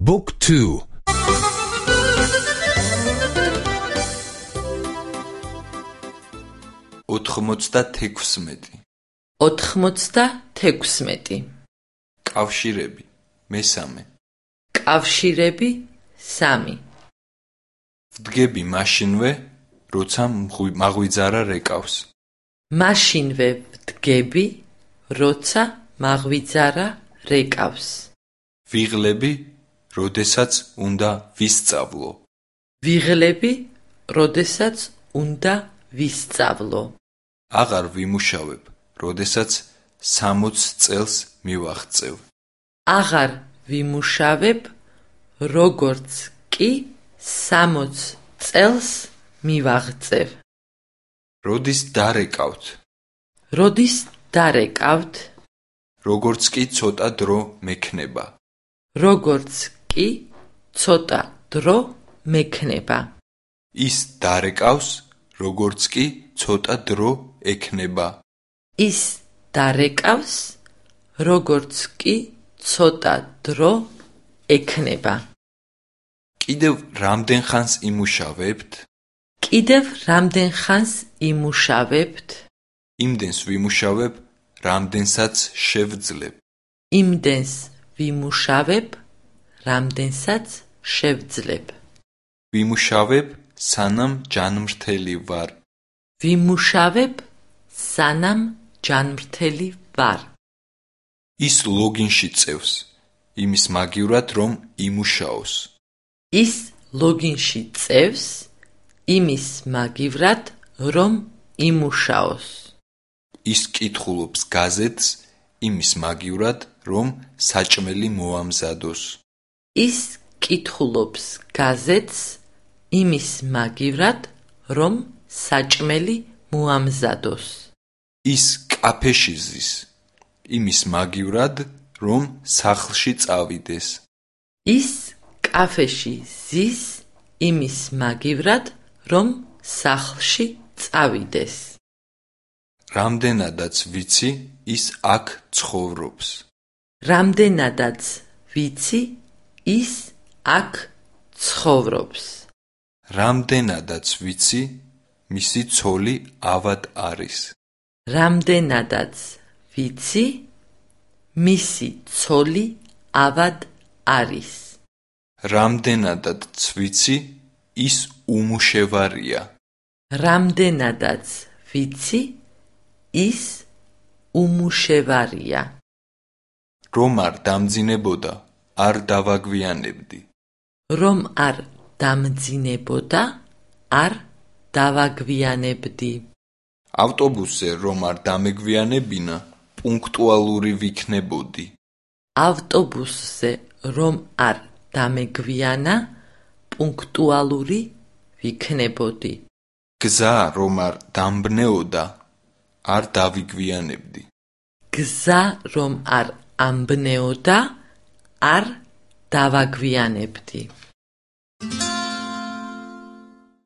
Book 2 96 96 კავშირები მესამე. კავშირები 3 ვდგები მაშინვე როცა მაღვიძარა რეკავს. მაშინვე ვდგები როცა მაღვიძარა რეკავს. ვიღლები როდესაც უნდა ვისწავლო. ვიღლები როდესაც უნდა ვისწავლო. აღარ ვიმუშავებ როდესაც 60 წელს მივაღწევ. აღარ ვიმუშავებ როგორც კი 60 წელს მივაღწევ. როდის დარეკავთ? როდის დარეკავთ? როგორც კი ცოტა დრო მექნება. როგორც კი ცოტა დრო მექნება. ის დარეკავს როგორც კი ცოტა დრო ექნება. ის დარეკავს როგორც კი ცოტა დრო ექნება. კიდევ რამდენ ხანს იმუშავებთ? კიდევ რამდენ ხანს იმუშავებთ? იმდენს ვიმუშავებ რამდენსაც შევძლებ. იმდენს ვიმუშავებ რამდენსაც შევძლებ. ვიმუშავებ სანამ ჯანმრთელი ვარ. ვიმუშავებ სანამ ჯანმრთელი ვარ. ის ლოგინში წევს იმის მაგივრად რომ იმუშაოს. ის ლოგინში წევს იმის მაგივრად რომ იმუშაოს. ის კითხულობს გაზეთს იმის მაგივრად რომ საჭმელი მოამზადოს ის კითხულობს გაზეთს იმის მაგივრად რომ საჭმელი მოამზადოს. ის კაფეში ზის. იმის მაგივრად რომ სახლში წავიდეს. ის კაფეში ზის იმის მაგივრად რომ სახლში წავიდეს. რამდენადაც ვიცი ის აქ ცხოვრობს. რამდენადაც ვიცი ის აქ ცხოვრობს. რამდენადაც ვიცი მისი ცოლი ავად არის. რამდენადაც ვიცი მისი ცოლი ავად არის. რამდენადაც ვიცი ის უმუშევარია. რამდენადაც ვიცი ის უმუშევარია. რომ არ დამძინებოდა არ დავაგვიანებდი. რომ არ დამძინებოდა არ დავაგვიანებდი. ავტობუსზე რომ არ დამეგვიანებინა პუნქტუალური ვიქნებოდი. ავტობუსზე რომ არ დამეგვიანა პუნქტუალური ვიქნებოდი. გზა რომ არ დამბნეოდა არ დავიგვიანებდი. გზა რომ არ ამბნეოდა არ დავაგვიანებდი